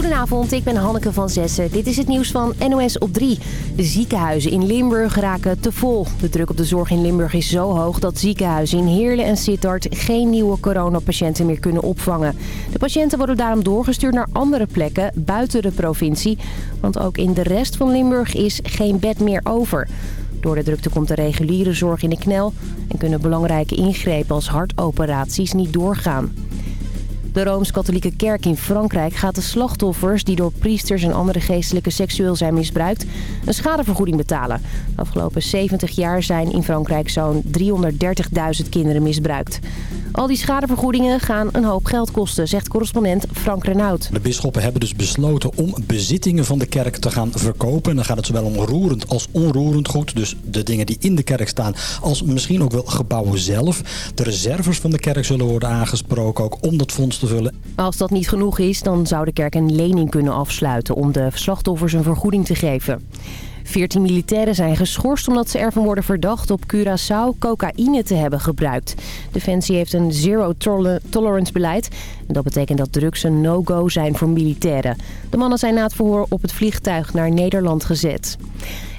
Goedenavond, ik ben Hanneke van Zessen. Dit is het nieuws van NOS op 3. De ziekenhuizen in Limburg raken te vol. De druk op de zorg in Limburg is zo hoog dat ziekenhuizen in Heerlen en Sittard geen nieuwe coronapatiënten meer kunnen opvangen. De patiënten worden daarom doorgestuurd naar andere plekken buiten de provincie. Want ook in de rest van Limburg is geen bed meer over. Door de drukte komt de reguliere zorg in de knel en kunnen belangrijke ingrepen als hartoperaties niet doorgaan. De Rooms-Katholieke Kerk in Frankrijk gaat de slachtoffers die door priesters en andere geestelijke seksueel zijn misbruikt een schadevergoeding betalen. De afgelopen 70 jaar zijn in Frankrijk zo'n 330.000 kinderen misbruikt. Al die schadevergoedingen gaan een hoop geld kosten, zegt correspondent Frank Renaud. De bisschoppen hebben dus besloten om bezittingen van de kerk te gaan verkopen. En dan gaat het zowel om roerend als onroerend goed. Dus de dingen die in de kerk staan, als misschien ook wel gebouwen zelf. De reserves van de kerk zullen worden aangesproken ook om dat fonds te vullen. Als dat niet genoeg is, dan zou de kerk een lening kunnen afsluiten om de slachtoffers een vergoeding te geven. 14 militairen zijn geschorst omdat ze ervan worden verdacht op Curaçao cocaïne te hebben gebruikt. Defensie heeft een zero tolerance beleid. En dat betekent dat drugs een no-go zijn voor militairen. De mannen zijn na het verhoor op het vliegtuig naar Nederland gezet.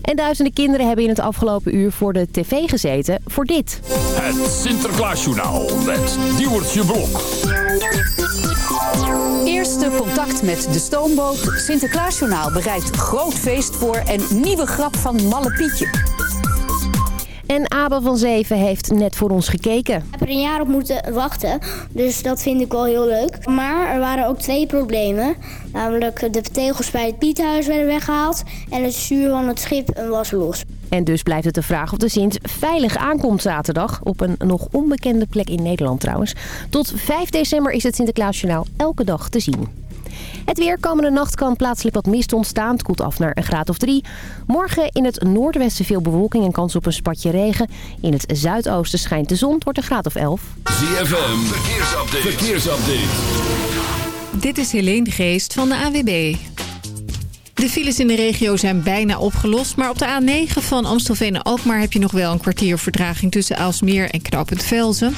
En duizenden kinderen hebben in het afgelopen uur voor de tv gezeten voor dit. Het Sinterklaasjournaal met Diewertje Blok. Eerste contact met de stoomboot. Sinterklaasjournaal bereidt groot feest voor en nieuwe grap van Malle Pietje. En Abel van Zeven heeft net voor ons gekeken. Ik heb er een jaar op moeten wachten, dus dat vind ik wel heel leuk. Maar er waren ook twee problemen. Namelijk de tegels bij het piethuis werden weggehaald en het stuur van het schip was los. En dus blijft het de vraag of de Sint veilig aankomt zaterdag. Op een nog onbekende plek in Nederland trouwens. Tot 5 december is het Sinterklaasjournaal elke dag te zien. Het weer komende nacht kan plaatselijk wat mist ontstaan. Het koelt af naar een graad of drie. Morgen in het noordwesten veel bewolking en kans op een spatje regen. In het zuidoosten schijnt de zon. Het wordt een graad of 11. ZFM, verkeersupdate. verkeersupdate. Dit is Helene Geest van de AWB. De files in de regio zijn bijna opgelost. Maar op de A9 van Amstelveen en Alkmaar heb je nog wel een kwartier verdraging tussen Aalsmeer en Knoopend Velzen.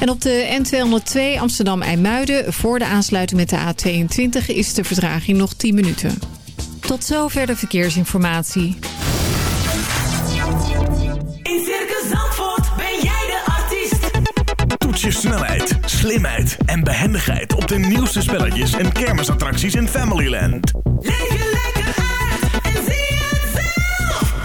En op de N202 Amsterdam-IJmuiden voor de aansluiting met de A22 is de verdraging nog 10 minuten. Tot zover de verkeersinformatie. In Circus Zandvoort ben jij de artiest. Toets je snelheid, slimheid en behendigheid op de nieuwste spelletjes en kermisattracties in Familyland. Leef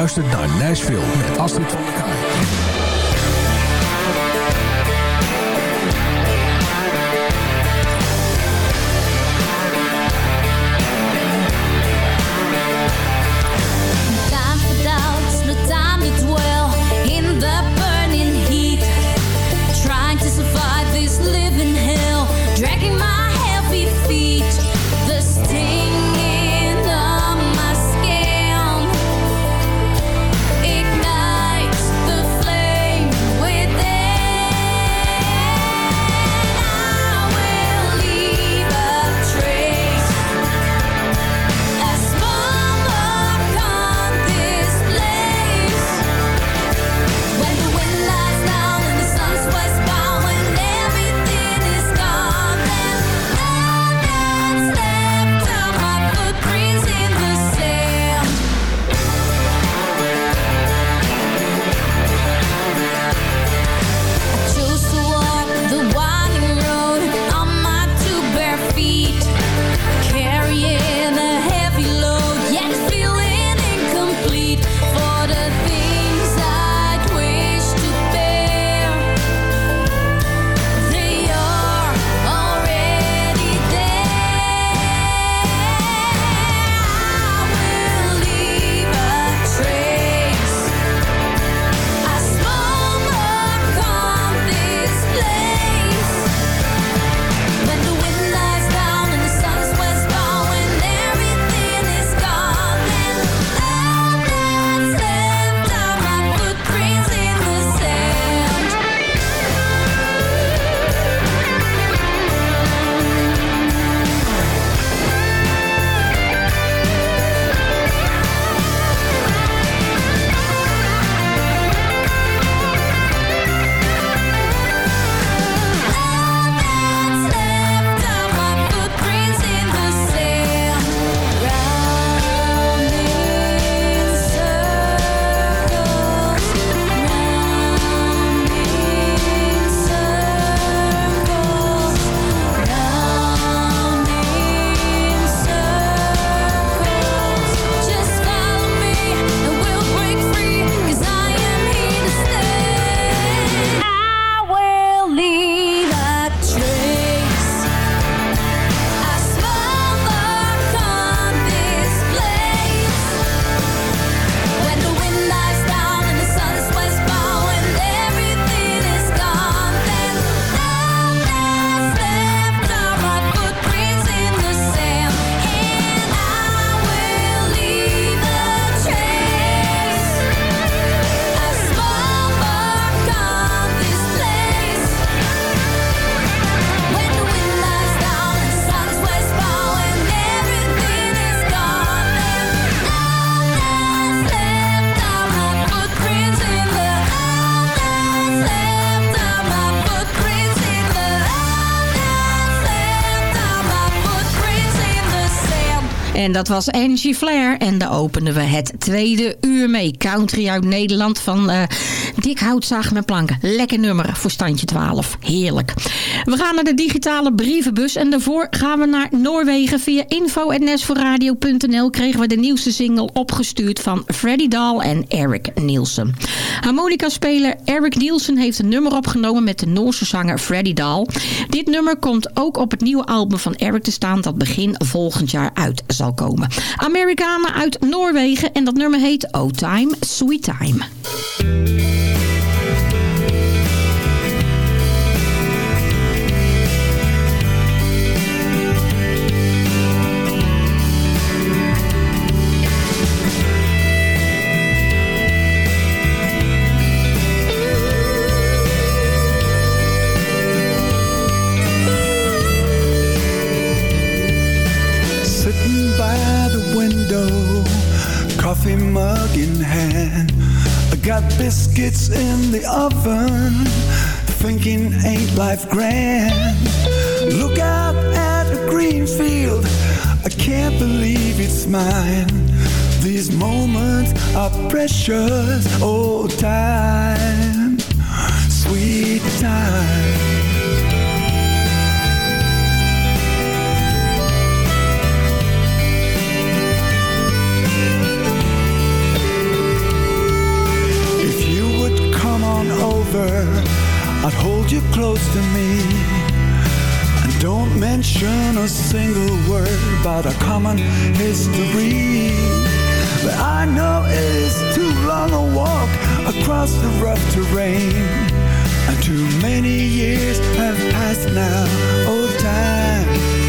Je luistert naar Nashville met Astrid van dat was Angie Flair. En daar openen we het tweede uur mee. Country uit Nederland van eh Dick Houtzaag met planken. Lekker nummer voor standje 12. Heerlijk. We gaan naar de digitale brievenbus. En daarvoor gaan we naar Noorwegen. Via info.nesforradio.nl kregen we de nieuwste single opgestuurd van Freddy Dahl en Eric Nielsen. Harmonica-speler Eric Nielsen heeft een nummer opgenomen met de Noorse zanger Freddy Dahl. Dit nummer komt ook op het nieuwe album van Eric te staan dat begin volgend jaar uit zal komen. Amerikanen uit Noorwegen en dat nummer heet Oh Time, Sweet Time. Biscuits in the oven, thinking ain't life grand. Look out at a green field, I can't believe it's mine. These moments are precious, oh time, sweet time. On over, I'd hold you close to me. And don't mention a single word about our common history. But I know it is too long a walk across the rough terrain. And too many years have passed now. Oh, time,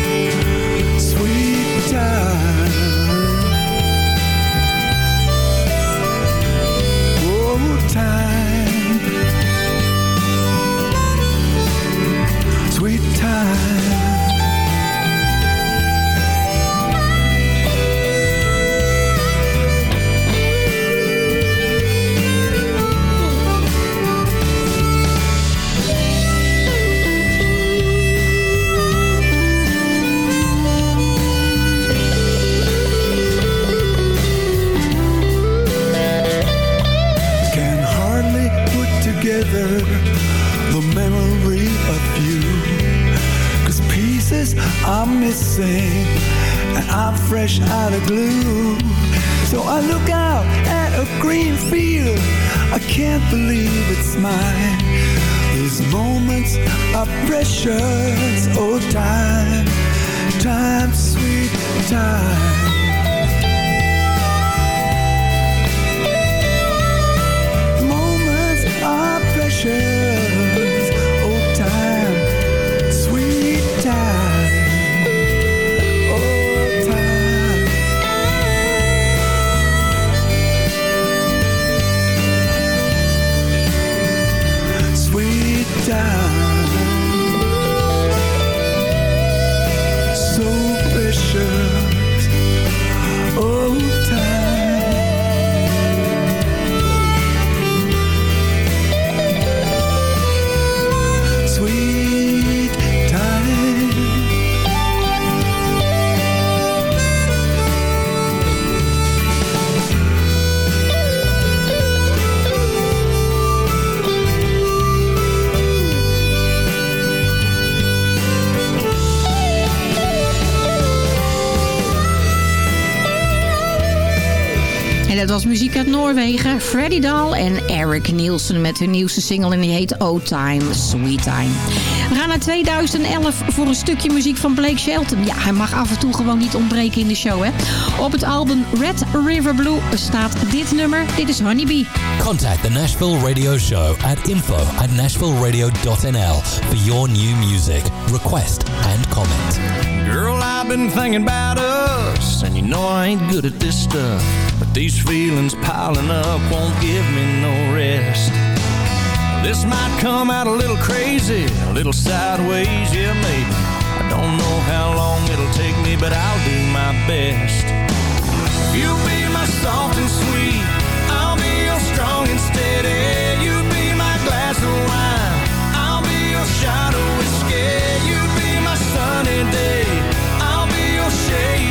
En dat was muziek uit Noorwegen. Freddy Dahl en Eric Nielsen met hun nieuwste single. En die heet Oh Time, Sweet Time. We gaan naar 2011 voor een stukje muziek van Blake Shelton. Ja, hij mag af en toe gewoon niet ontbreken in de show, hè. Op het album Red River Blue staat dit nummer. Dit is Honeybee. Contact the Nashville Radio Show at info at nashvilleradio.nl for your new music, request and comment. Girl, I've been thinking about us, and you know I ain't good at this stuff. But these feelings piling up won't give me no rest. This might come out a little crazy, a little sideways, yeah, maybe. I don't know how long it'll take me, but I'll do my best. You'll be my soft and sweet, I'll be your strong and steady. You be my glass of wine, I'll be your shot of whiskey. You be my sunny day, I'll be your shade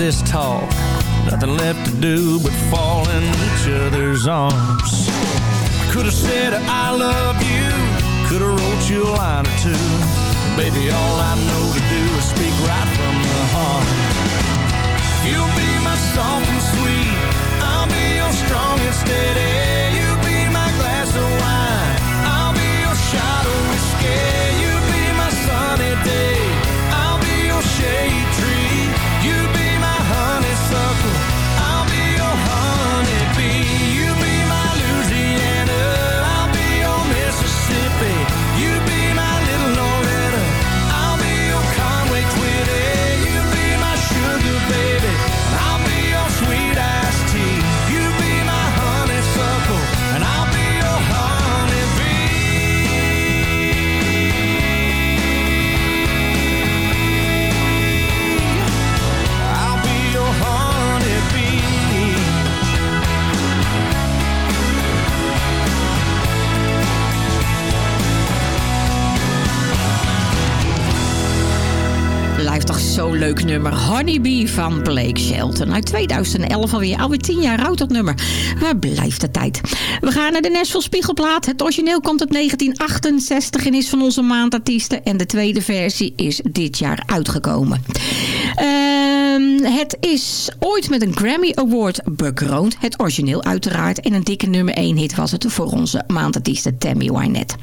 This talk. Nothing left to do but fall in each other's arms. Could have said I love you. Could have wrote you a line or two. Baby, all I know to do is speak right from the heart. You'll be my soft and sweet. I'll be your strong and steady. You'll be my glass of wine. I'll be your shot of whiskey. Zo'n leuk nummer. Honeybee van Blake Shelton. Uit 2011 alweer. Alweer 10 jaar oud dat nummer. Waar blijft de tijd? We gaan naar de Nashville Spiegelplaat. Het origineel komt uit 1968 en is van onze maandartiesten. En de tweede versie is dit jaar uitgekomen. Het is ooit met een Grammy Award bekroond. Het origineel uiteraard. En een dikke nummer 1 hit was het voor onze maandartiesten Tammy Wynette.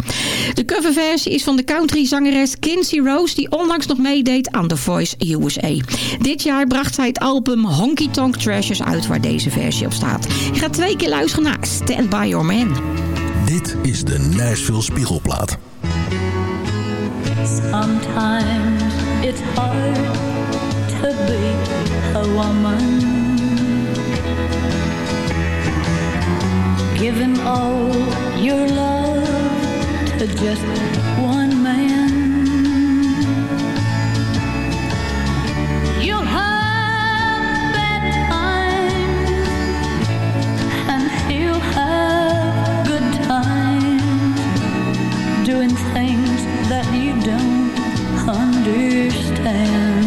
De coverversie is van de country zangeres Kinsey Rose... die onlangs nog meedeed aan The Voice USA. Dit jaar bracht zij het album Honky Tonk Treasures uit... waar deze versie op staat. Je gaat twee keer luisteren naar Stand By Your Man. Dit is de Nashville Spiegelplaat. Sometimes it's hard to be a woman. Giving all your love to just one man. You'll have bad times and he'll have good times doing things that you don't understand.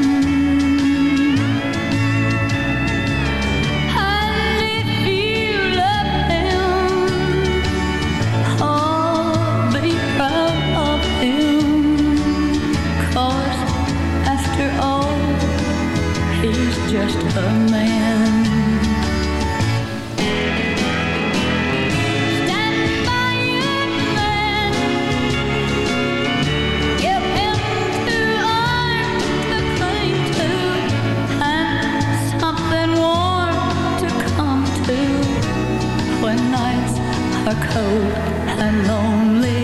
When nights are cold and lonely.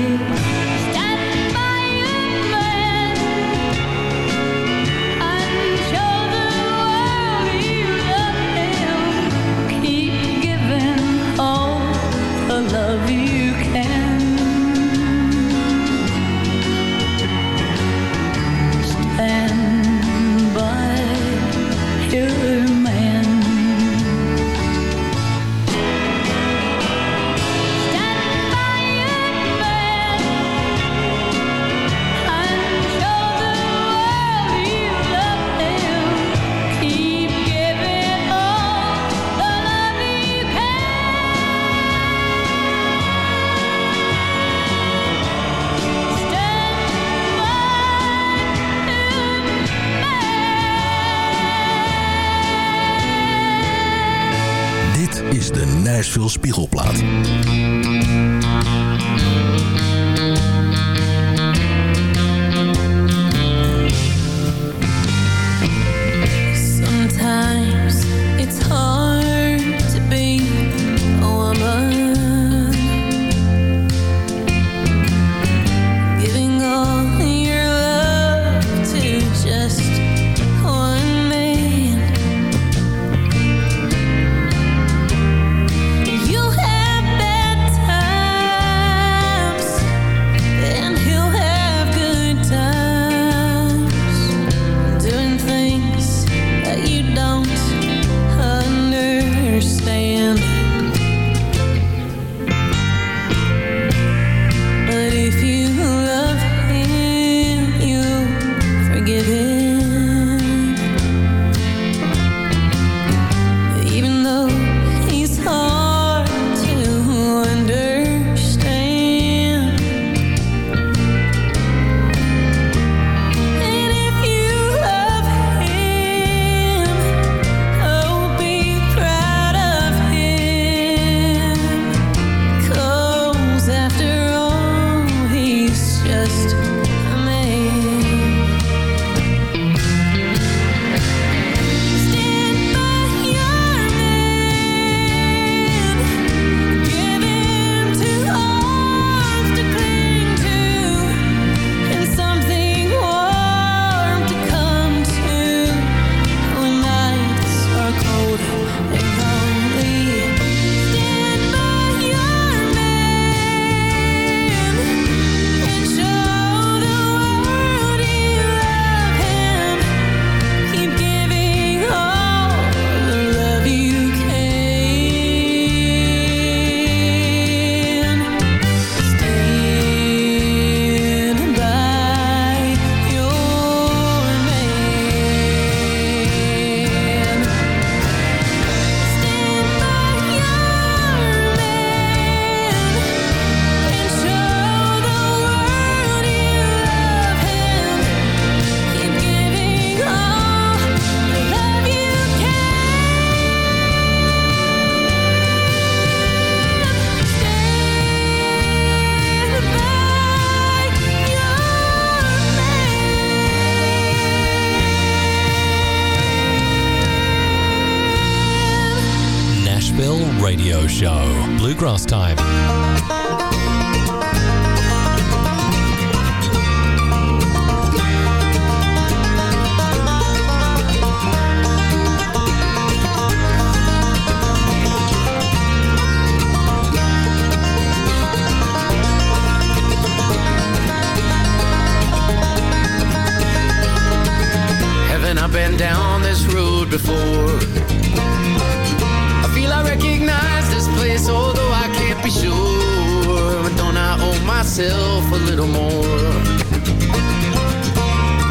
Myself a little more?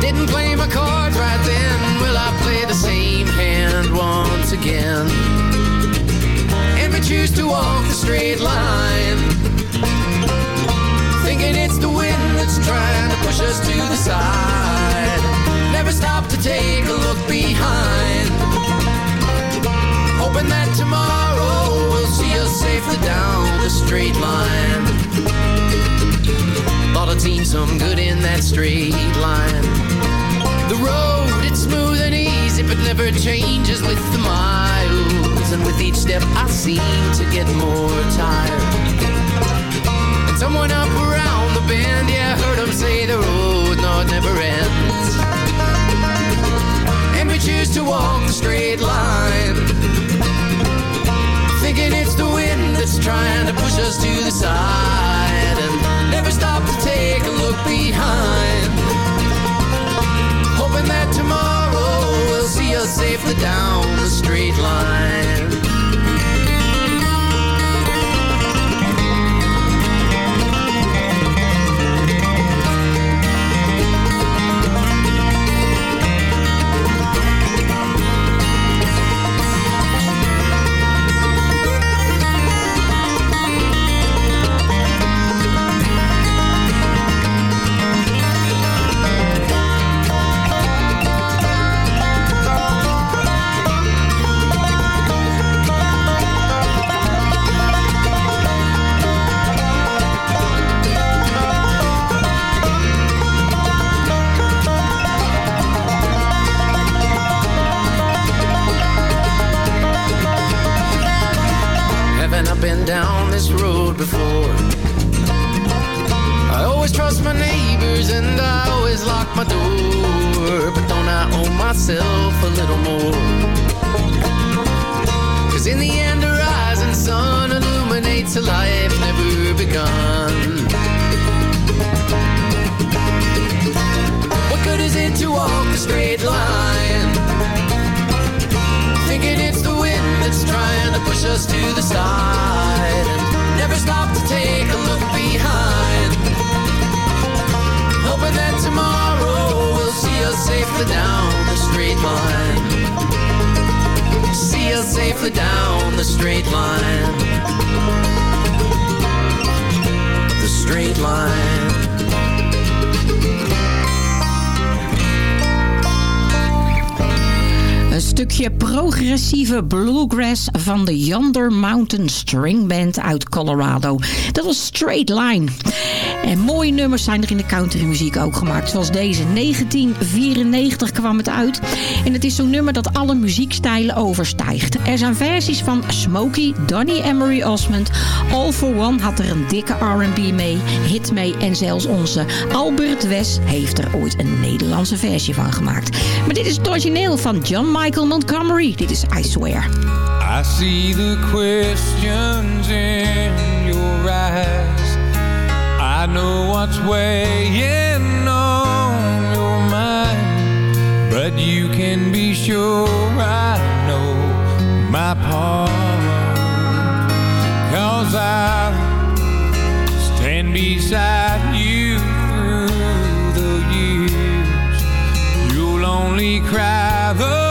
Didn't play my cards right then. Will I play the same hand once again? And we choose to walk the straight line. Thinking it's the wind that's trying to push us to the side. Never stop to take a look behind. Hoping that tomorrow will see us safely down the straight line. Seen some good in that straight line. The road, it's smooth and easy, but never changes with the miles. And with each step, I seem to get more tired. And someone up around the bend, yeah, I heard him say the road, no, it never ends. And we choose to walk the straight line. Thinking it's the wind that's trying to push us to the side. Never stop to take a look behind. Hoping that tomorrow will see us safely down the straight line. Van de Yonder Mountain String Band uit Colorado. Dat was Straight Line. En mooie nummers zijn er in de countrymuziek ook gemaakt. Zoals deze. 1994 kwam het uit. En het is zo'n nummer dat alle muziekstijlen overstijgt. Er zijn versies van Smokey, Donny Emery Osmond. All for One had er een dikke R&B mee, hit mee. En zelfs onze Albert Wes heeft er ooit een Nederlandse versie van gemaakt. Maar dit is het origineel van John Michael Montgomery. Dit is I Swear. I see the questions in your eyes. I know what's weighing on your mind. But you can be sure I know my part. Cause I stand beside you through the years. You'll only cry those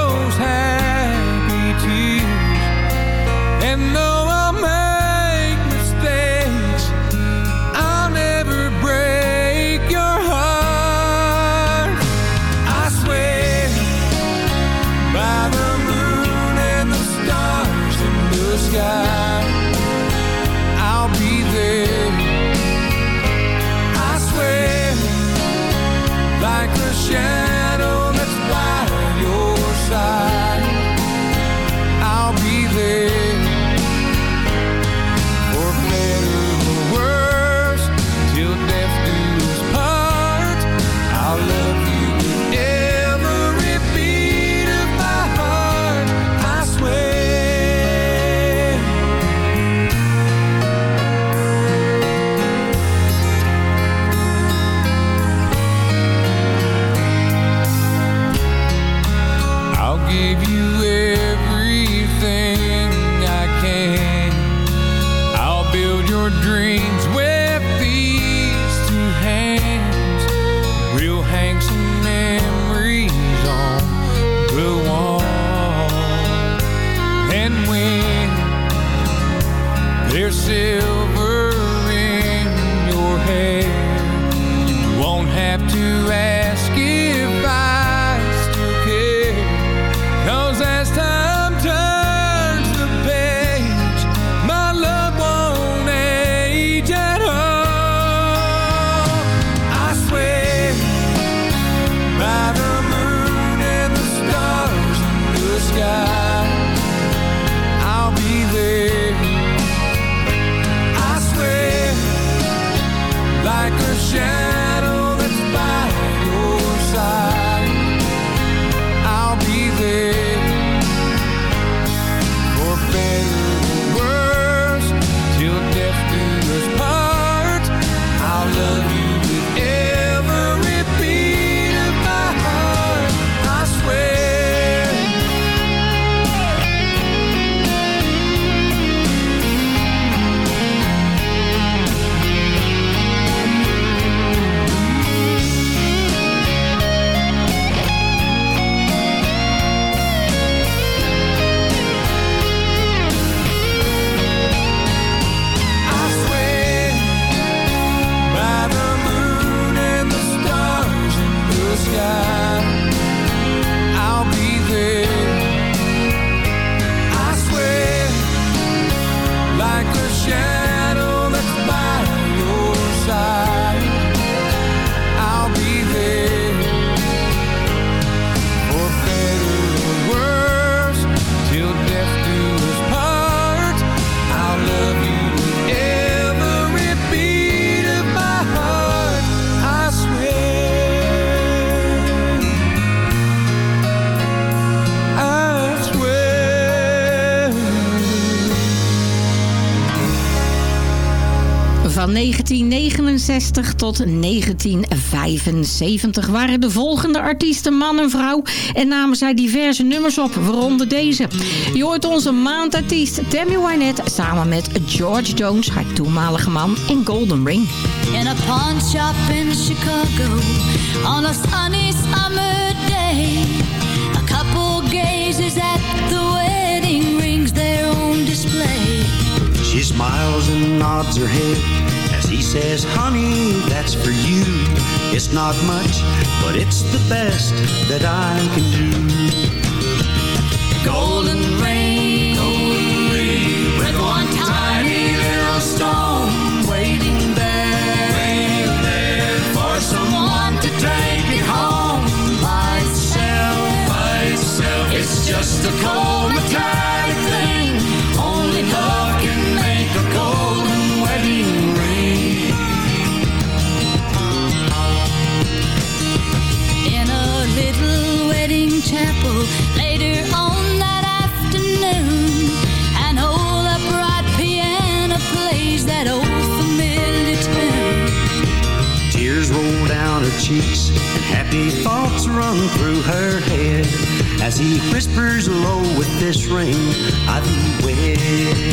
1969 tot 1975 waren de volgende artiesten man en vrouw en namen zij diverse nummers op, waaronder deze. Je hoort onze maandartiest Tammy Wynette samen met George Jones, haar toenmalige man, in Golden Ring. In a pawn shop in Chicago on a sunny summer day a couple gazes at the wedding rings their own display She smiles and nods her head says, honey, that's for you. It's not much, but it's the best that I can do. Golden rain, golden rain, with one tiny little stone waiting there, waiting there for someone to take it home by itself, by itself. It's just a cold metallic happy thoughts run through her head As he whispers low with this ring, I'll wed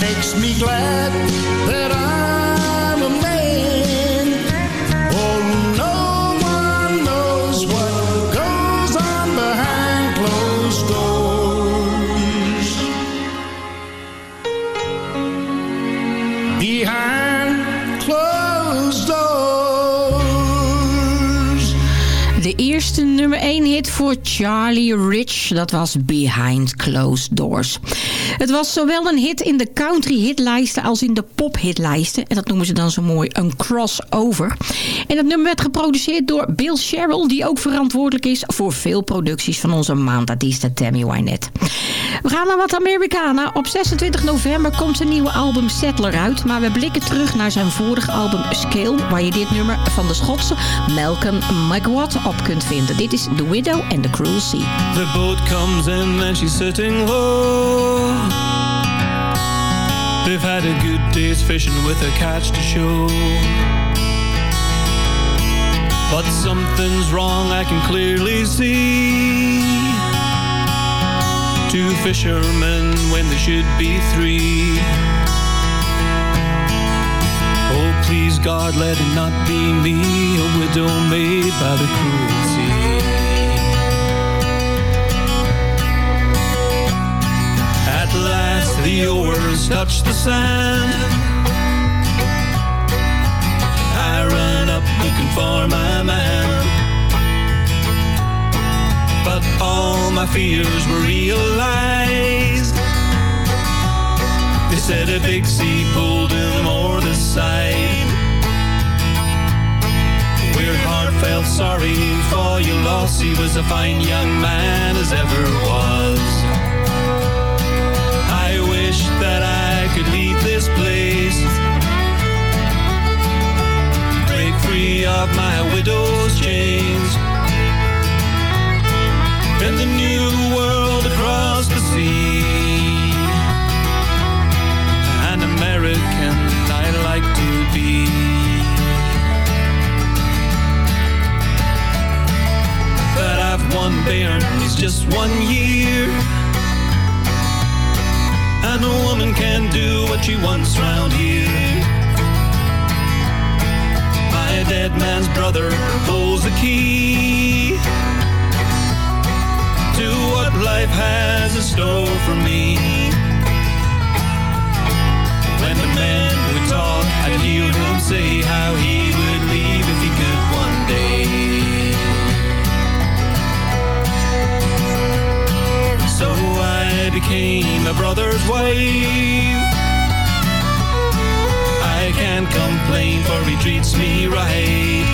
makes me glad that I'm a man. Oh, no one knows what goes on behind closed doors. Behind closed doors. De eerste nummer 1 hit voor Charlie Rich, dat was Behind Closed Doors. Het was zowel een hit in de country hitlijsten als in de pop hitlijsten. En dat noemen ze dan zo mooi een crossover. En het nummer werd geproduceerd door Bill Sherrill, die ook verantwoordelijk is voor veel producties van onze maandartieste Tammy Wynette. We gaan naar wat Americana. Op 26 november komt zijn nieuwe album Settler uit. Maar we blikken terug naar zijn vorige album Scale, waar je dit nummer van de Schotse Malcolm McWatt op kunt vinden. Dit is The Widow and the Cruel Sea. The boat comes in and she's sitting low. They've had a good day's fishing with a catch to show. But something's wrong, I can clearly see. Two fishermen when there should be three. Oh, please, God, let it not be me, a widow made by the cruel the oars touch the sand. I run up looking for my man. But all my fears were realized. They said a big sea pulled him o'er the side. We're heartfelt sorry for your loss. He was a fine young man as ever was this place. Break free of my widow's chains. In the new world across the sea. An American I like to be. But I've one bairn, he's just one year and a woman can do what she wants round here. My dead man's brother holds the key to what life has in store for me. When the man would talk, I'd hear him say how he would became a brother's wife. I can't complain for he treats me right.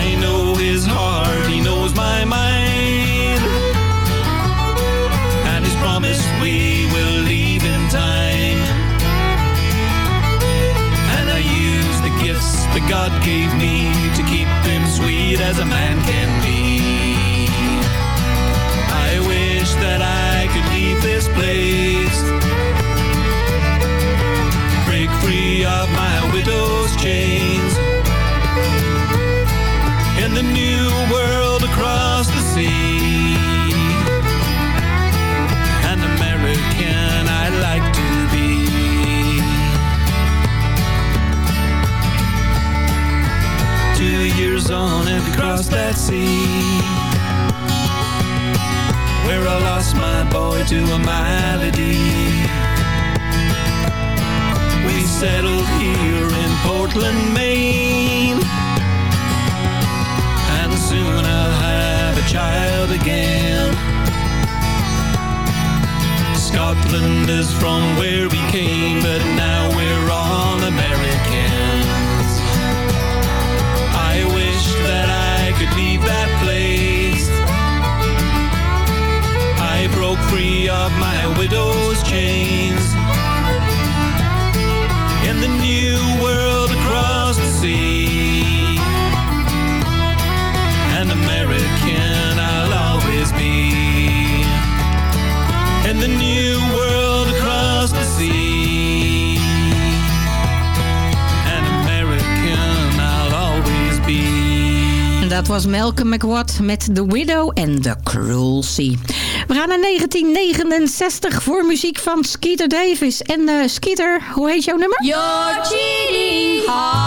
I know his heart, he knows my mind. And his promise we will leave in time. And I use the gifts that God gave me to keep him sweet as a man can place. Break free of my widow's chains. In the new world across the sea. An American I'd like to be. Two years on and we that sea to a malady. We settled here in Portland, Maine, and soon I'll have a child again. Scotland is from where we came, but widow's chains. In the new world across the sea, an American I'll always be. In the new world across the sea, an American I'll always be. Dat was Malcolm MacWatt met The Widow and The Cruel Sea. We gaan naar 1969 voor muziek van Skeeter Davis. En uh, Skeeter, hoe heet jouw nummer? Your cheating heart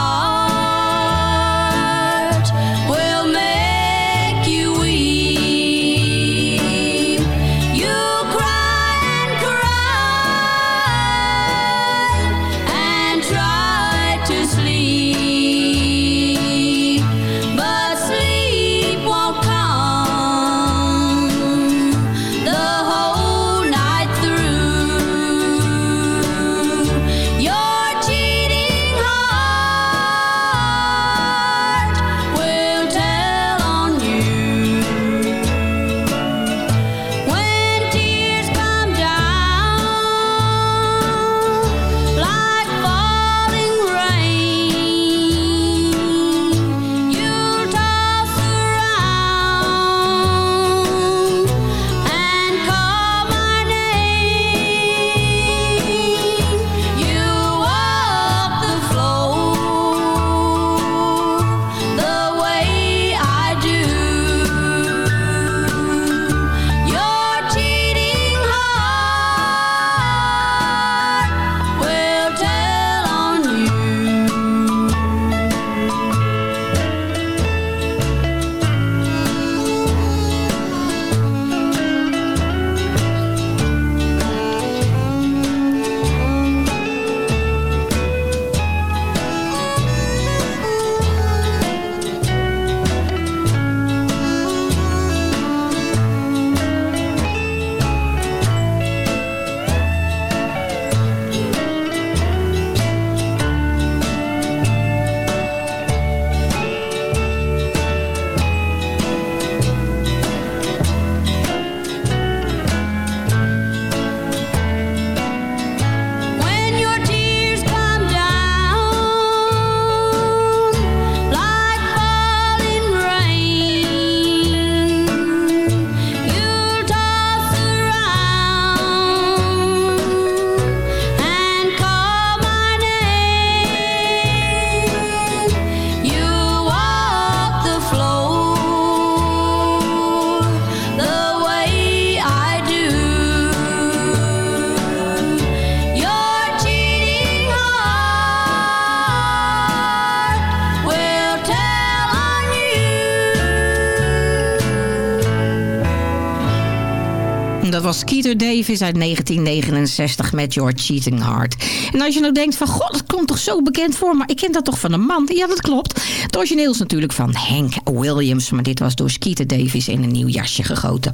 was Skeeter Davis uit 1969 met Your Cheating Heart. En als je nou denkt van, god, dat komt toch zo bekend voor, maar ik ken dat toch van een man? Ja, dat klopt. Het origineel is natuurlijk van Hank Williams, maar dit was door Skeeter Davis in een nieuw jasje gegoten.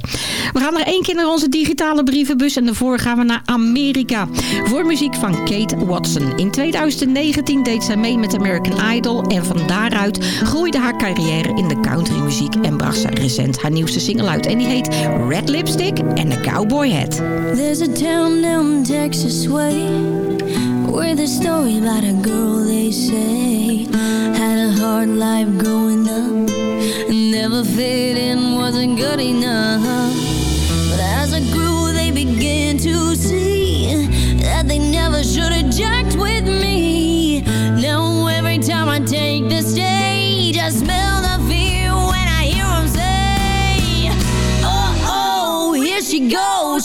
We gaan nog één keer naar onze digitale brievenbus en daarvoor gaan we naar Amerika. Voor muziek van Kate Watson. In 2019 deed zij mee met American Idol en van daaruit groeide haar carrière in de countrymuziek en bracht ze recent haar nieuwste single uit. En die heet Red Lipstick en The Cowboy Hat. There's a town down Texas way where the story about a girl they say had a hard life growing up, never fit in, wasn't good enough. But as it grew, they began to see that they never should have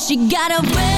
She got a red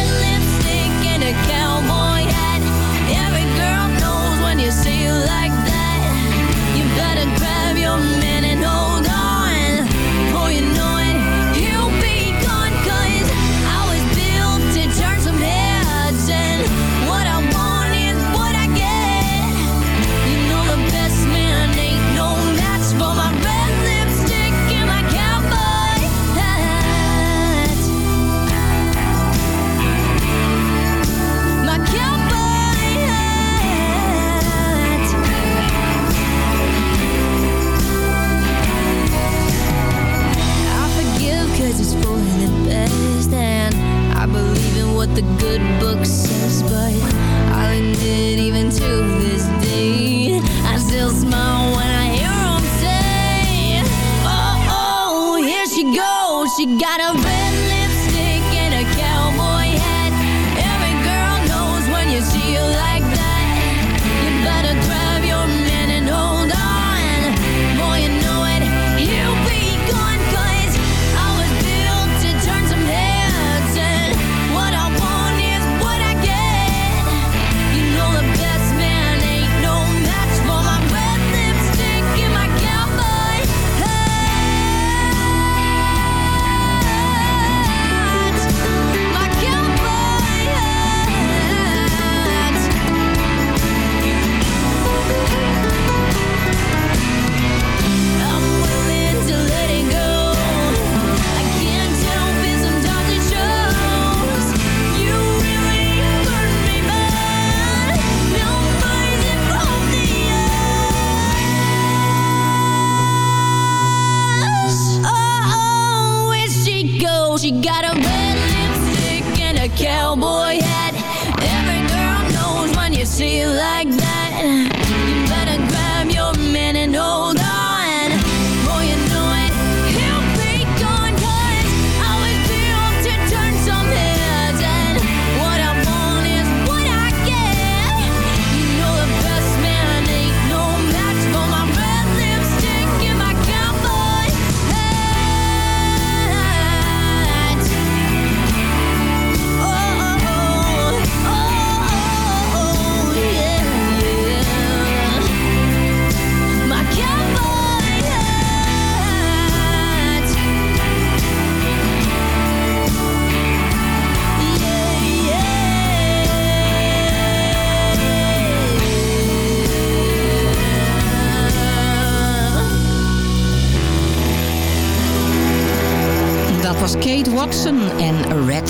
was Kate Watson en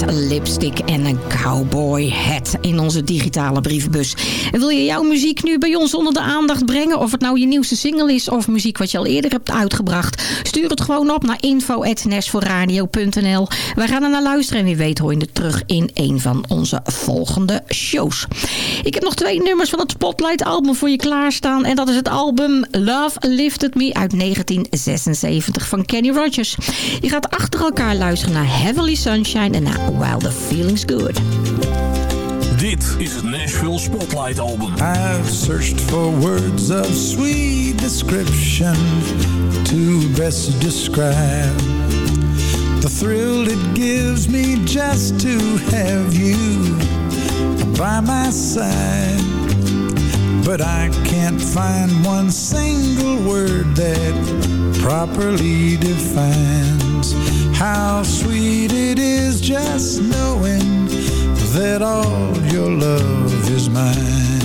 Lipstick en een cowboy hat in onze digitale brievenbus. En wil je jouw muziek nu bij ons onder de aandacht brengen? Of het nou je nieuwste single is of muziek wat je al eerder hebt uitgebracht? Stuur het gewoon op naar info.nashforradio.nl Wij gaan er naar luisteren en wie weet hoor je het terug in een van onze volgende shows. Ik heb nog twee nummers van het Spotlight album voor je klaarstaan. En dat is het album Love Lifted Me uit 1976 van Kenny Rogers. Je gaat achter elkaar luisteren naar Heavenly Sunshine en naar While the Feeling's Good. Dit is het Nashville Spotlight Album. I've searched for words of sweet description to best describe the thrill it gives me just to have you by my side. But I can't find one single word that properly defines how sweet it is just knowing that all your love is mine.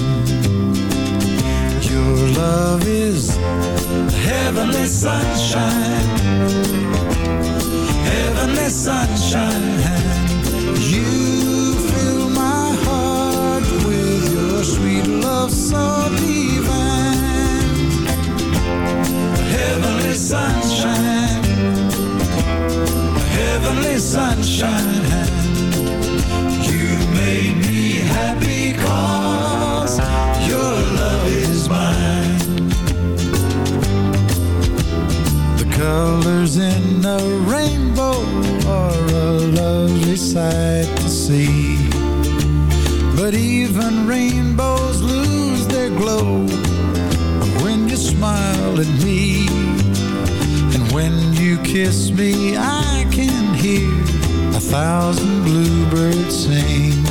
Your love is heavenly sunshine, heavenly sunshine. You fill my heart with your sweet love so divine. Heavenly sunshine, heavenly sunshine. You made me happy cause your love is mine. The colors in the rainbow are a lovely sight to see. But even rainbows lose their glow when you smile at me. And when you kiss me, I can thousand bluebirds sing.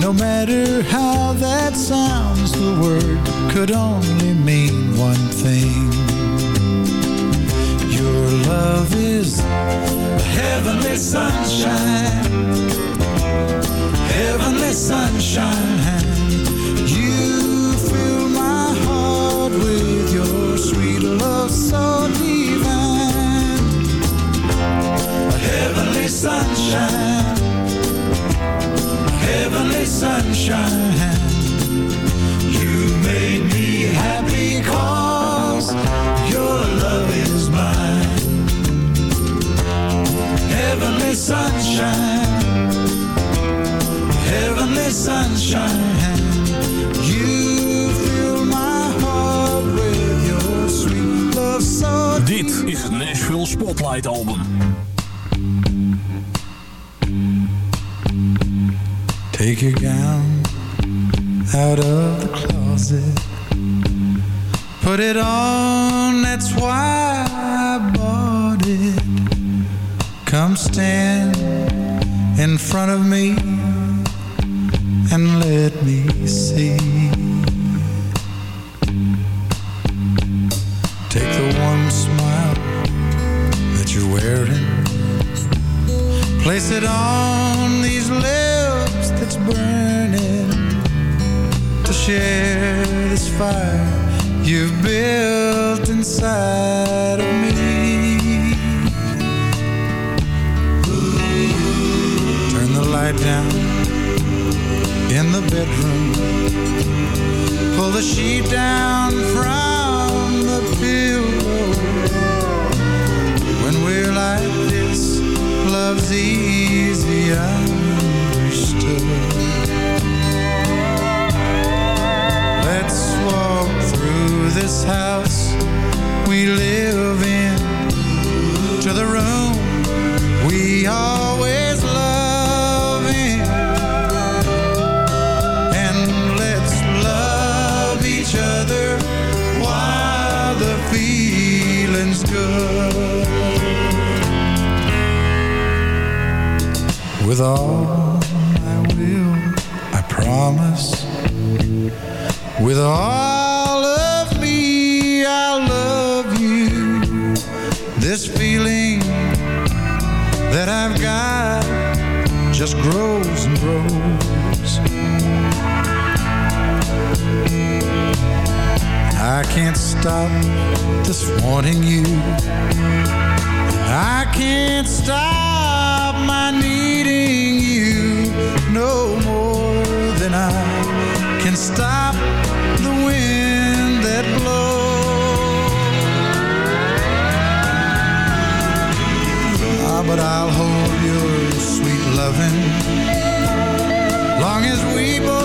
No matter how that sounds, the word could only mean one thing. Your love is heavenly sunshine, heavenly sunshine. You fill my heart with your sweet love so sunshine, heavenly sunshine. You made me happy cause your love is mine. Heavenly sunshine, heavenly sunshine. You fill my heart with your sweet love so Dit is het Nashville Spotlight Album. Take your gown out of the closet. Put it on, that's why I bought it. Come stand in front of me and let me see. Take the warm smile that you're wearing. Place it on fire you've built inside of me. Turn the light down in the bedroom. Pull the sheet down from the pillow. When we're like this, love's easy, this house we live in. To the room we always love in and let's love each other while the feeling's good. With all my will I promise. With all This feeling that I've got just grows and grows. I can't stop this wanting you. I can't stop my needing you No more than I can stop but I'll hold your sweet loving. Long as we both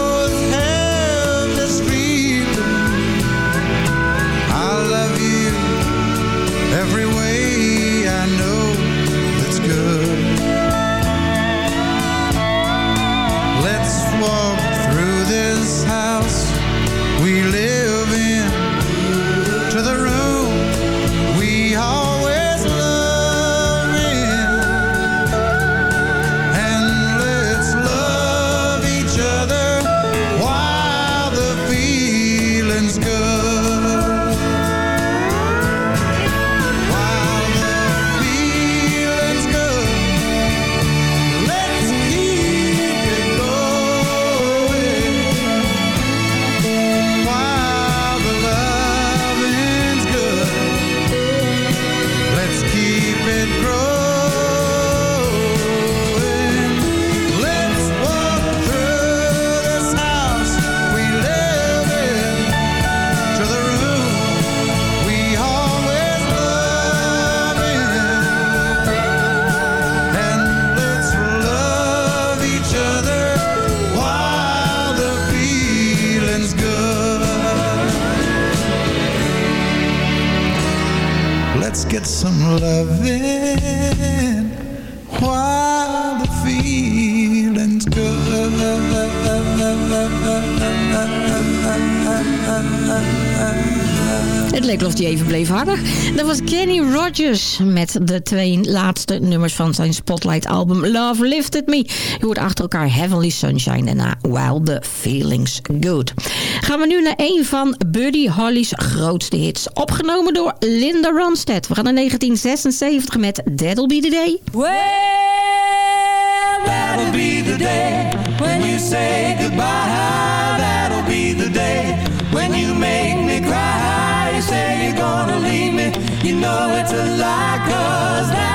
Met de twee laatste nummers van zijn Spotlight album Love Lifted Me. Je hoort achter elkaar Heavenly Sunshine en na While the Feeling's Good. Gaan we nu naar een van Buddy Holly's grootste hits. Opgenomen door Linda Ronstadt. We gaan naar 1976 met That'll Be The Day. Well, that'll be the day when you say goodbye. know it's a lie cause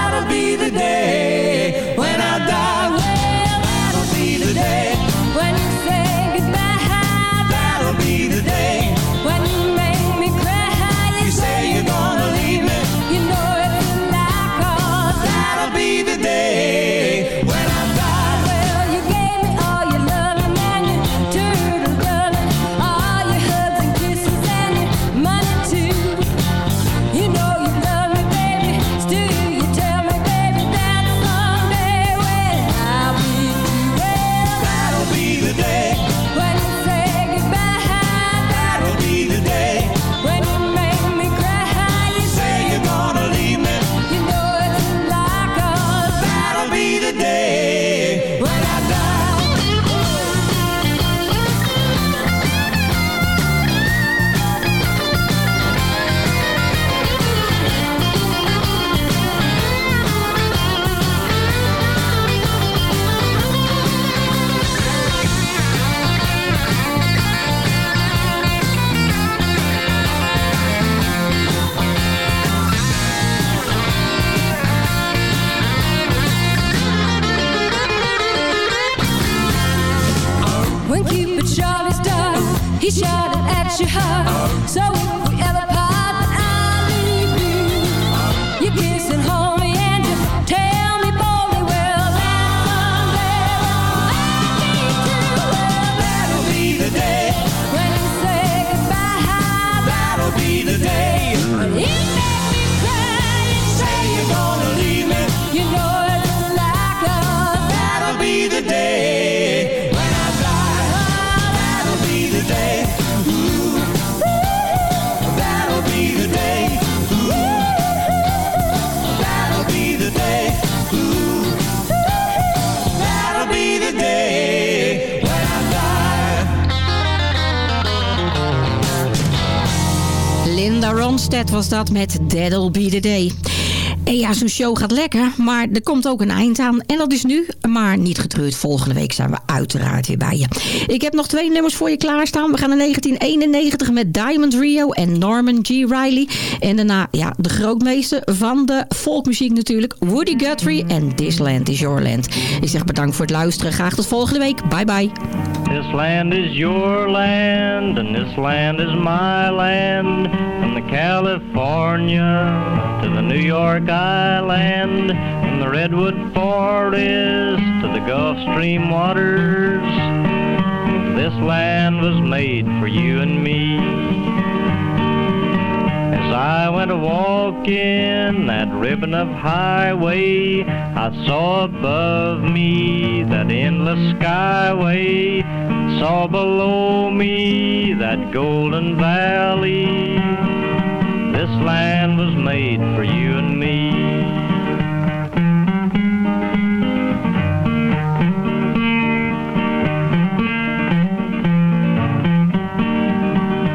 was dat met That'll Be The Day. En ja, zo'n show gaat lekker, maar er komt ook een eind aan. En dat is nu, maar niet getreurd. Volgende week zijn we uiteraard weer bij je. Ik heb nog twee nummers voor je klaarstaan. We gaan naar 1991 met Diamond Rio en Norman G. Riley. En daarna, ja, de grootmeester van de folkmuziek natuurlijk. Woody Guthrie en This Land Is Your Land. Ik zeg bedankt voor het luisteren. Graag tot volgende week. Bye bye. This land is your land, and this land is my land. From the California to the New York Island, from the Redwood Forest to the Gulf Stream waters. This land was made for you and me. As I went a walking that ribbon of highway, I saw above me that endless skyway, saw below me that golden valley. This land was made for you and me.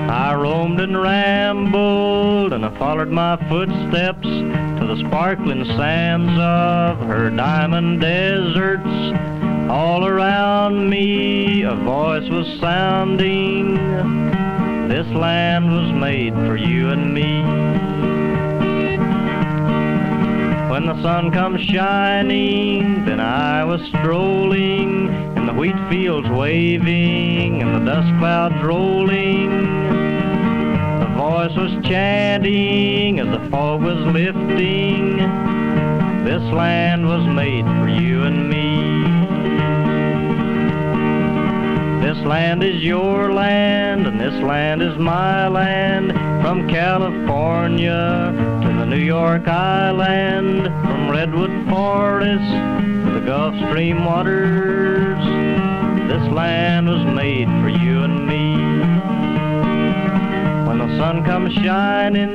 I roamed and rambled, and I followed my footsteps to the sparkling sands of her diamond deserts. All around me a voice was sounding. This land was made for you and me. When the sun comes shining, then I was strolling, and the wheat fields waving, and the dust clouds rolling. The voice was chanting as the fog was lifting. This land was made for you and me. This land is your land, and this land is my land. From California to the New York Island, from Redwood Forest to the Gulf Stream waters. This land was made for you and me. When the sun comes shining,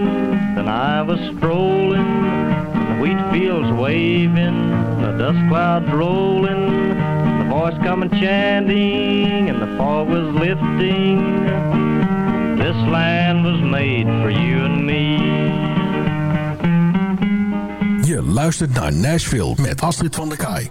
then I was strolling, and the wheat fields waving, the dust clouds rolling, voice coming chanting, and the fog was lifting. This land was made for you and me. Je luistert naar Nashville met Astrid van der Kaai.